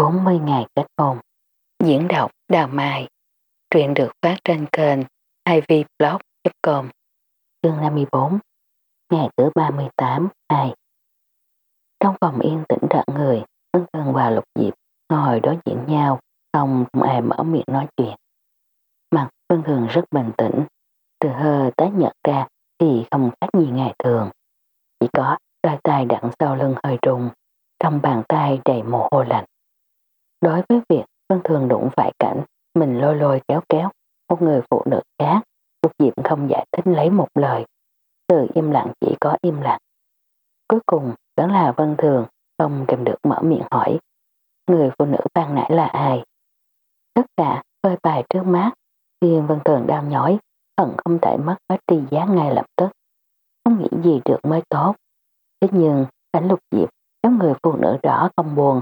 40 ngày kết hôn. Diễn đọc Đào Mai. Truyện được phát trên kênh ivblog.com Chương 54 Ngày thứ 38 2 Trong phòng yên tĩnh đợi người, Vân Tân và Lục Diệp ngồi đối diện nhau, không ai mở miệng nói chuyện. Mặt Vân Thường rất bình tĩnh, từ hơi tái nhợt ra thì không khác gì ngày thường. Chỉ có đôi tay đặn sau lưng hơi rung, trong bàn tay đầy mồ hôi lạnh. Đối với việc Vân Thường đụng phải cảnh mình lôi lôi kéo kéo một người phụ nữ khác, Lục Diệm không giải thích lấy một lời. Từ im lặng chỉ có im lặng. Cuối cùng vẫn là Vân Thường không kèm được mở miệng hỏi. Người phụ nữ ban nãy là ai? Tất cả phơi bài trước mắt, riêng Vân Thường đau nhói, hận không thể mất hết tri giá ngay lập tức. Không nghĩ gì được mới tốt. Thế nhưng, cảnh lục diệp giống người phụ nữ rõ không buồn,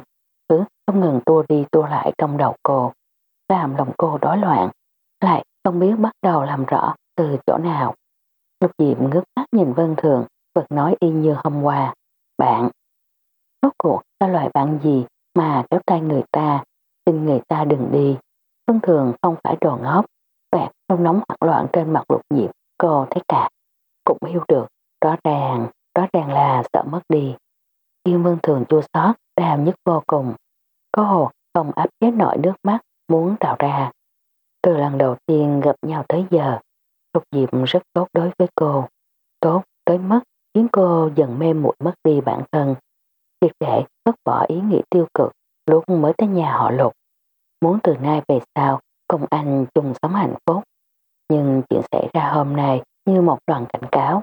cứ không ngừng tua đi tua lại trong đầu cô, làm lòng cô rối loạn, lại không biết bắt đầu làm rõ từ chỗ nào. Lục Diệm ngước mắt nhìn Vân Thường, vật nói y như hôm qua. Bạn, rốt cuộc là loại bạn gì mà kéo tay người ta, xin người ta đừng đi. Vân Thường không phải đồ ngốc, vẻ nông nóng hoảng loạn trên mặt Lục Diệm, cô thấy cả. Cũng hiểu được, rõ ràng, rõ ràng là sợ mất đi. Yêu Vân Thường chua xót, đau nhất vô cùng. Có hồ không áp chế nổi nước mắt muốn tạo ra. Từ lần đầu tiên gặp nhau tới giờ, thục Diệp rất tốt đối với cô. Tốt tới mức khiến cô dần mê muội mất đi bản thân. Triệt để bất bỏ ý nghĩ tiêu cực lúc mới tới nhà họ Lục. Muốn từ nay về sau cùng anh chung sống hạnh phúc. Nhưng chuyện xảy ra hôm nay như một đoàn cảnh cáo.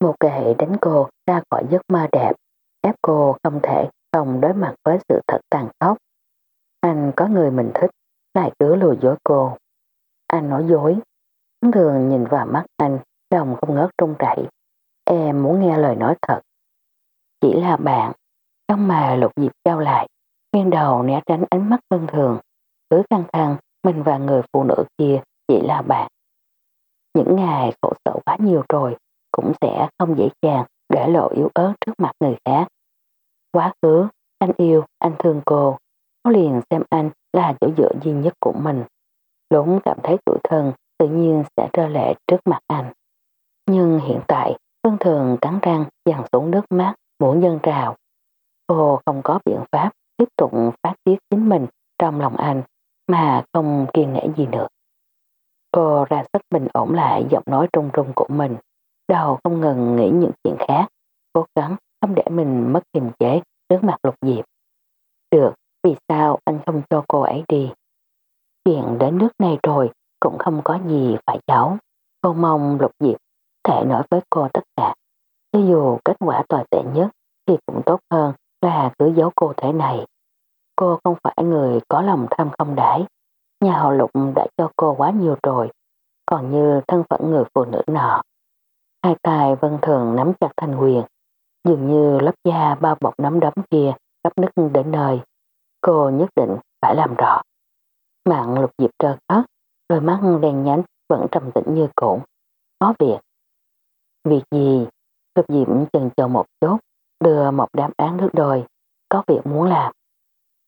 Một hệ đánh cô ra khỏi giấc mơ đẹp, ép cô không thể không đối mặt với sự thật tàn khốc. Anh có người mình thích, lại cứ lừa dối cô. Anh nói dối. Thường nhìn vào mắt anh, lòng không ngớt trung rẩy. Em muốn nghe lời nói thật. Chỉ là bạn. Trong mà lục dịp trao lại, nghiêng đầu né tránh ánh mắt vân thường. Cứ căng thẳng, mình và người phụ nữ kia chỉ là bạn. Những ngày khổ sở quá nhiều rồi, cũng sẽ không dễ dàng để lộ yếu ớt trước mặt người khác. Quá khứ, anh yêu, anh thương cô. Nó liền xem anh là chỗ dựa duy nhất của mình. Lũng cảm thấy tuổi thân, tự nhiên sẽ rơ lệ trước mặt anh. Nhưng hiện tại, phương Thường cắn răng dằn xuống nước mắt, muốn dân trào. Cô không có biện pháp tiếp tục phát tiết chính mình trong lòng anh, mà không kiên nể gì nữa. Cô ra sức bình ổn lại giọng nói trung trung của mình, đầu không ngừng nghĩ những chuyện khác, cố gắng không để mình mất kiềm chế trước mặt lục diệp. Được, vì sao anh không cho cô ấy đi? Chuyện đến nước này rồi cũng không có gì phải giấu. Cô mong lục diệp thể nói với cô tất cả. Cho dù kết quả tồi tệ nhất thì cũng tốt hơn là cứ giấu cô thế này. Cô không phải người có lòng tham không đãi. Nhà họ lục đã cho cô quá nhiều rồi, còn như thân phận người phụ nữ nọ. Hai tay vân thường nắm chặt thành quyền, dường như lớp da bao bọc nắm đấm kia gấp nứt đến nơi. Cô nhất định phải làm rõ. Mạng lục diệp trơ khóc, đôi mắt đen nhánh vẫn trầm tĩnh như cũ. Có việc. Việc gì? Lục diệp chần chờ một chút, đưa một đám án nước đôi. Có việc muốn làm.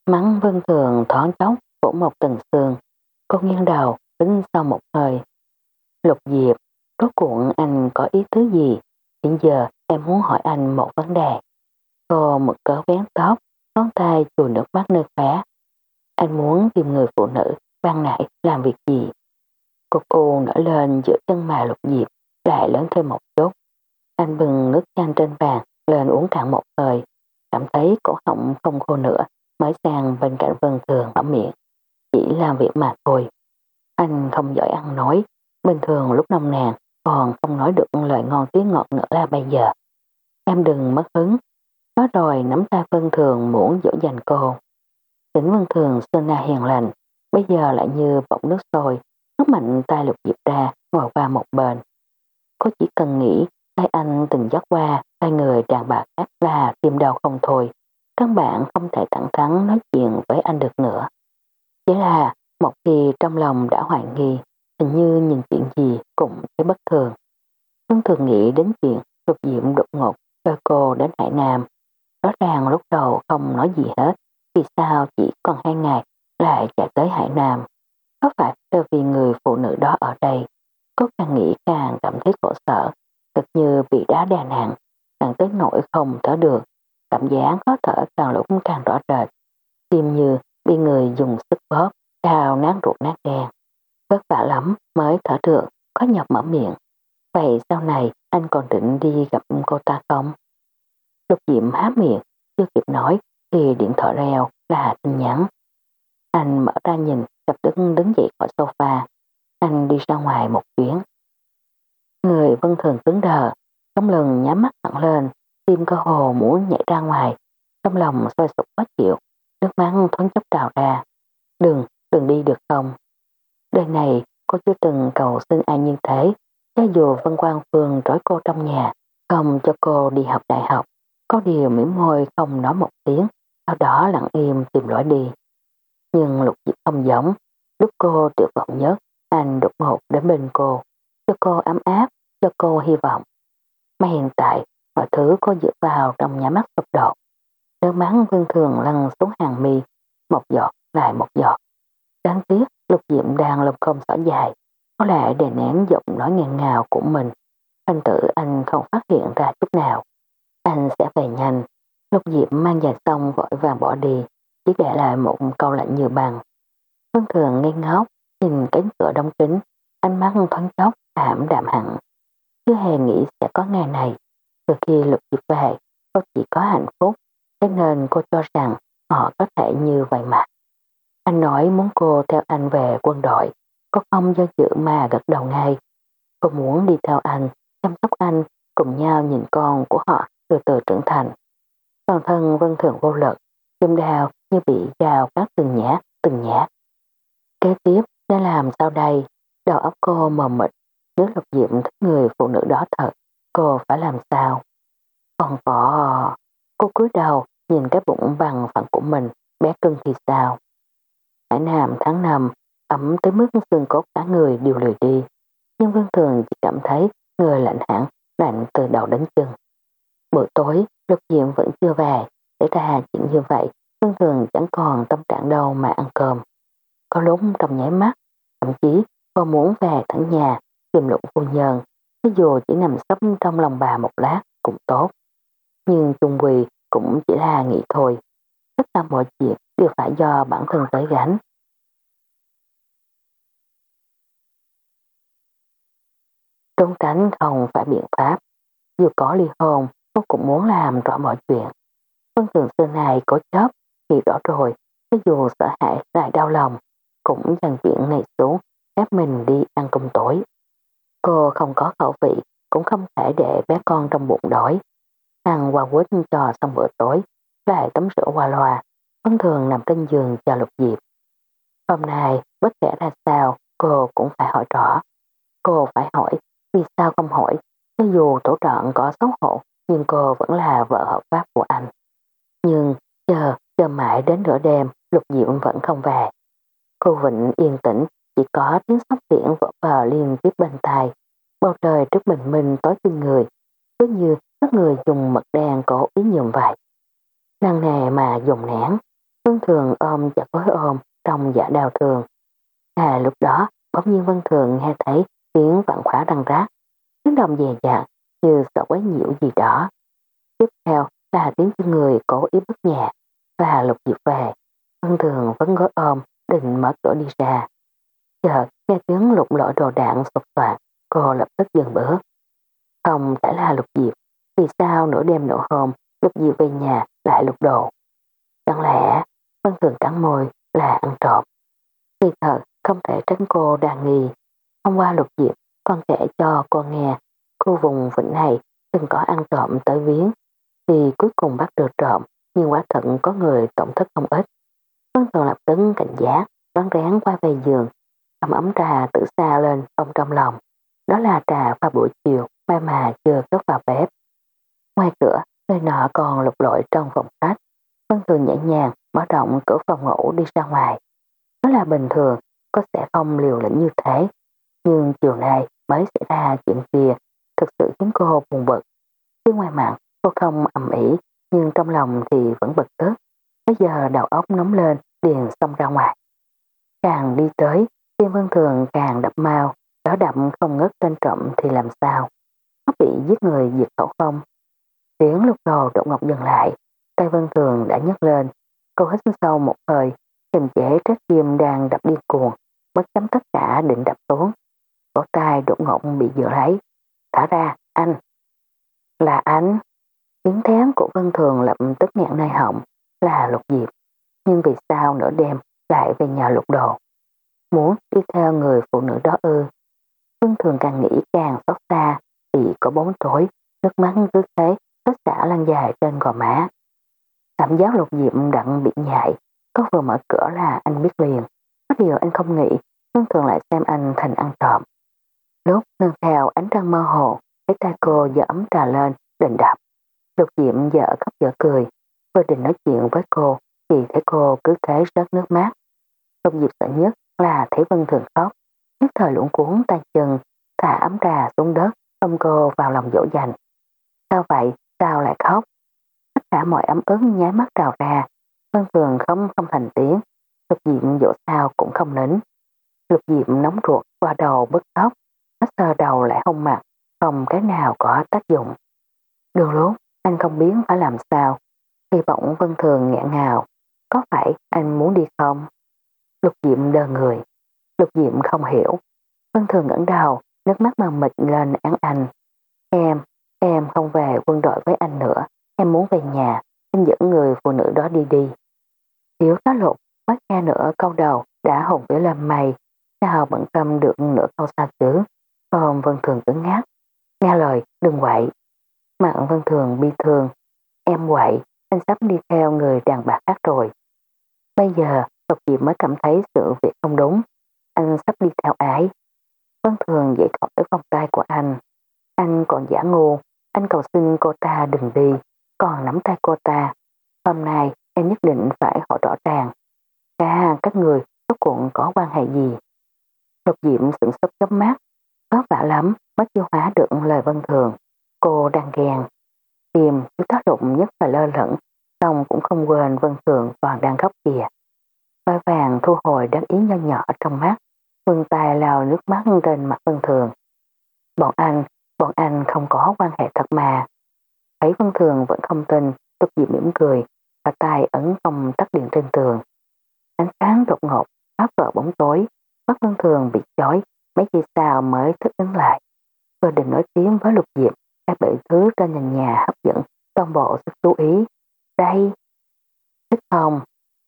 Mắng vân thường thoáng chốc vỗ một tầng xương. Cô nghiêng đầu, đứng sau một hơi. Lục diệp, rốt cuộn anh có ý tứ gì? Hiện giờ em muốn hỏi anh một vấn đề. Cô một cớ vén tóc, ngón tay chùi nước mắt nơi khóe. Anh muốn tìm người phụ nữ ban nãy làm việc gì? Cục u nở lên giữa chân mà lục diệp, lại lớn thêm một chút. Anh bừng nước chanh trên bàn lên uống cạn một hơi, cảm thấy cổ họng không khô nữa, mới sang bên cạnh Vân Thường ở miệng. Chỉ làm việc mà thôi. Anh không giỏi ăn nói, bình thường lúc nông nàn còn không nói được lời ngon tiếng ngọt nữa là bây giờ. Em đừng mất hứng. Nói rồi nắm tay Vân Thường muốn dỗ dành cô. Tỉnh Vân Thường xưa na hiền lành, bây giờ lại như bọng nước sôi, nước mạnh tay lục diệp ra, ngồi qua một bên. Cô chỉ cần nghĩ tay anh từng dắt qua, tay người đàn bà khác là tim đau không thôi. Căn bản không thể thẳng thắn nói chuyện với anh được nữa. Chỉ là một khi trong lòng đã hoài nghi, hình như nhìn chuyện gì cũng thấy bất thường. Vân thường nghĩ đến chuyện lục diệm đột ngột rồi cô đến Hải Nam. Rõ ràng lúc đầu không nói gì hết, vì sao chỉ còn hai ngày lại chạy tới Hải Nam. Có phải là vì người phụ nữ đó ở đây? Cô càng nghĩ càng cảm thấy khổ sở, thật như bị đá đè nặng, càng tới nỗi không thở được. Cảm giác khó thở càng lúc càng rõ rệt. Tim như bị người dùng sức bóp, đào nát ruột nát đen. Vất vả lắm mới thở được, có nhọc mở miệng. Vậy sau này anh còn định đi gặp cô ta không? Lục Diệm há miệng, chưa kịp nói thì điện thoại reo là tin nhắn. Anh mở ra nhìn, cặp đứng đứng dậy khỏi sofa. Anh đi ra ngoài một chuyến. Người vân thường cứng đờ, trong lần nhắm mắt thẳng lên, tim cơ hồ muốn nhảy ra ngoài. Trong lòng sôi sụp khó chịu, nước mắt thoáng chốc trào ra. Đừng, đừng đi được không? Đời này cô chưa từng cầu xin ai như thế, cho dù Vân Quang Phương trói cô trong nhà, không cho cô đi học đại học, có điều mỉm môi không nói một tiếng, sau đó lặng im tìm lỗi đi. Nhưng lục diệp không giống, lúc cô tuyệt vọng nhất, anh đột ngột đến bên cô, cho cô ấm áp, cho cô hy vọng. Mà hiện tại, mọi thứ cô dựa vào trong nhà mắt sụp đổ. Nước mắt vương thường lăn xuống hàng mi, một giọt lại một giọt. Đáng tiếc, lục diệm đang lồng không xỏ dài, có lẽ để nén giọng nói ngàn ngào của mình. Anh tự anh không phát hiện ra chút nào. Anh sẽ về nhanh. Lục Diệp mang giày xong vội vàng bỏ đi, chỉ để lại một câu lạnh như bằng. Vân thường ngây ngốc, nhìn cánh cửa đóng kín, ánh mắt thoáng chốc, ảm đạm hẳn. Chưa hề nghĩ sẽ có ngày này. Từ khi lục diệp về, cô chỉ có hạnh phúc, thế nên cô cho rằng họ có thể như vậy mà. Anh nói muốn cô theo anh về quân đội, cô ông do dự mà gật đầu ngay. Cô muốn đi theo anh, chăm sóc anh, cùng nhau nhìn con của họ từ từ trưởng thành. Toàn thân vân thường vô lực, tim đào như bị dao cắt từng nhát, từng nhát. Kế tiếp, nên làm sao đây? Đầu óc cô mờ mịt, nếu lục diệm thích người phụ nữ đó thật, cô phải làm sao? Còn có... Cô cúi đầu nhìn cái bụng bằng phẳng của mình, bé cưng thì sao? Hải Nam tháng năm, ấm tới mức xương cốt cả người đều lười đi. Nhưng vương Thường chỉ cảm thấy người lạnh hẳn, lạnh từ đầu đến chân. Buổi tối, Lục Diệm vẫn chưa về, xảy ra chuyện như vậy, vương Thường chẳng còn tâm trạng đâu mà ăn cơm. Có lúc trong nháy mắt, thậm chí cô muốn về thẳng nhà, tìm lụng phu nhân, cho dù chỉ nằm sấp trong lòng bà một lát cũng tốt. Nhưng chung quỳ cũng chỉ là nghĩ thôi. Tất cả mọi chuyện đều phải do bản thân tới gánh. Trốn tránh không phải biện pháp. Dù có ly hôn, cô cũng muốn làm rõ mọi chuyện. Vân thường xưa này có chấp thì rõ rồi, cho dù sợ hãi lại đau lòng, cũng dần chuyện này xuống, ép mình đi ăn cơm tối. Cô không có khẩu vị, cũng không thể để bé con trong bụng đói. Ăn qua quýt cho xong bữa tối, lại tắm rửa qua loa, Vân thường nằm trên giường chờ lục diệp. Hôm nay, bất kể ra sao, cô cũng phải hỏi rõ. Cô phải hỏi, vì sao không hỏi, cho dù tổ trọn có xấu hổ, nhưng cô vẫn là vợ hợp pháp của anh. Nhưng, chờ, chờ mãi đến nửa đêm, lục diệm vẫn không về. Cô Vịnh yên tĩnh, chỉ có tiếng sóc biển vỡ vào liên tiếp bên tai. Bầu trời trước bình minh tối kinh người, cứ như các người dùng mật đen cổ ý nhường vậy. Năng nề mà dùng nén, Vân Thường ôm chặt gối ôm trong dạ đau thường. À lúc đó, bỗng nhiên Vân Thường nghe thấy tiếng vặn khóa răng rác, tiếng đồng dè dặt như sợ quấy nhiễu gì đó. Tiếp theo là tiếng chân người cố ý bước nhẹ và lục diệp về. văn Thường vẫn gối ôm định mở cửa đi ra. Chợt nghe tiếng lục lọi đồ đạn sụp soạn, cô lập tức dừng bước. Không phải là lục diệp, vì sao nửa đêm nửa hôm lục diệp về nhà lại lục đồ. Chẳng lẽ văn Thường cắn môi là ăn trộm. Kỳ thật không thể tránh cô đàn nghi. Hôm qua lục diệp con kể cho cô nghe khu vùng vịnh này từng có ăn trộm tới viếng thì cuối cùng bắt được trộm nhưng quả thận có người tổn thất không ít. Vân Thường lập tức cảnh giác rón rén qua về giường cầm ấm trà tự xa lên Ông trong lòng. Đó là trà pha buổi chiều mai mà chưa cất vào bếp. Ngoài cửa, người nọ còn lục lội trong phòng khách. Vân Thường nhẹ nhàng mở rộng cửa phòng ngủ đi ra ngoài. Nó là bình thường, có sẽ không liều lĩnh như thế. Nhưng chiều nay mới xảy ra chuyện kia, thực sự khiến cô buồn bực. Phía ngoài mặt, cô không ầm ĩ, nhưng trong lòng thì vẫn bực tức. Bây giờ đầu óc nóng lên, liền xông ra ngoài. Càng đi tới, tim vân thường càng đập mau, đó đậm không ngớt tên trộm thì làm sao? Có bị giết người diệt khẩu không? Tiếng lúc đầu đột ngọc dừng lại, tay vân thường đã nhấc lên. Cô hít sâu một hơi, kiềm chế trái tim đang đập điên cuồng, bất chấm tất cả định đập xuống. Cổ tay đột ngột bị dựa lấy. Thả ra, anh. Là anh. Tiếng thén của Vân Thường lập tức nghẹn nơi họng, là lục diệp. Nhưng vì sao nửa đêm lại về nhà lục đồ? Muốn đi theo người phụ nữ đó ư. Vân Thường càng nghĩ càng xót xa, vì có bóng tối, nước mắt cứ thế, tất xả lan dài trên gò má. Cảm giác lục diệp đặng bị nhại, có vừa mở cửa là anh biết liền. Có điều anh không nghĩ, Vân Thường lại xem anh thành ăn trộm. Lúc nâng theo ánh trăng mơ hồ, thấy tay cô giờ ấm trà lên, định đập. Lục diệm dở khóc dở cười, vừa định nói chuyện với cô, thì thấy cô cứ thế rớt nước mắt. Lục diệp sợ nhất là thấy Vân Thường khóc, nhất thời lũng cuốn tay chân, thả ấm trà xuống đất, ôm cô vào lòng dỗ dành. Sao vậy? Sao lại khóc? Tất cả mọi ấm ức nháy mắt trào ra, Vân Thường không không thành tiếng, lục diệm dỗ sao cũng không nín. Lục diệm nóng ruột qua đầu bứt tóc, sờ đầu lại hông mặt, không cái nào có tác dụng. Đường lốt, anh không biết phải làm sao, hy vọng Vân Thường nghẹn ngào, có phải anh muốn đi không? Lục Diệm đờ người, Lục Diệm không hiểu. Vân Thường ngẩng đầu, nước mắt mờ mịt lên án anh. Em, em không về quân đội với anh nữa, em muốn về nhà, anh dẫn người phụ nữ đó đi đi. Thiếu tá lục, bắt nghe nửa câu đầu đã hùng vĩ lên mày, sao bận tâm được nửa câu xa chứ. Còn Vân Thường cứng ngắc, nghe lời đừng quậy. Mạng Vân Thường bi thường em quậy, anh sắp đi theo người đàn bà khác rồi. Bây giờ Lục Diệp mới cảm thấy sự việc không đúng, anh sắp đi theo ái. Vân Thường dậy khỏi vòng tay của anh. Anh còn giả ngu, anh cầu xin cô ta đừng đi, còn nắm tay cô ta. Hôm nay em nhất định phải hỏi rõ ràng. Cả các người rốt cuộc có quan hệ gì? Lục Diệm sửng sốt chớp mắt, vất vả lắm mới tiêu hóa được lời Vân Thường. Cô đang ghen. Tìm chú tác động nhất và lơ lửng, xong cũng không quên Vân Thường còn đang khóc kìa. Vai vàng thu hồi đắc ý nho nhỏ trong mắt, vươn tay lao nước mắt trên mặt Vân Thường. Bọn anh, bọn anh không có quan hệ thật mà. Thấy Vân Thường vẫn không tin, Túc Diệp mỉm cười, và tay ấn công tắt điện trên tường. Ánh sáng đột ngột, phá vỡ bóng tối, mắt Vân Thường bị chói, mấy giây sau mới thức ứng lại. Vừa định nói tiếng với Lục Diệp, các bị thứ trên nền nhà hấp dẫn toàn bộ sức chú ý. Đây! Thích không?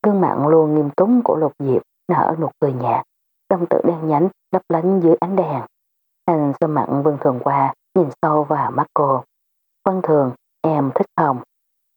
Gương mặt luôn nghiêm túc của Lục Diệp nở nụ cười nhạt, đồng tử đen nhánh lấp lánh dưới ánh đèn. Anh sơ mặn vương Thường qua, nhìn sâu vào mắt cô. Vân Thường, em thích không?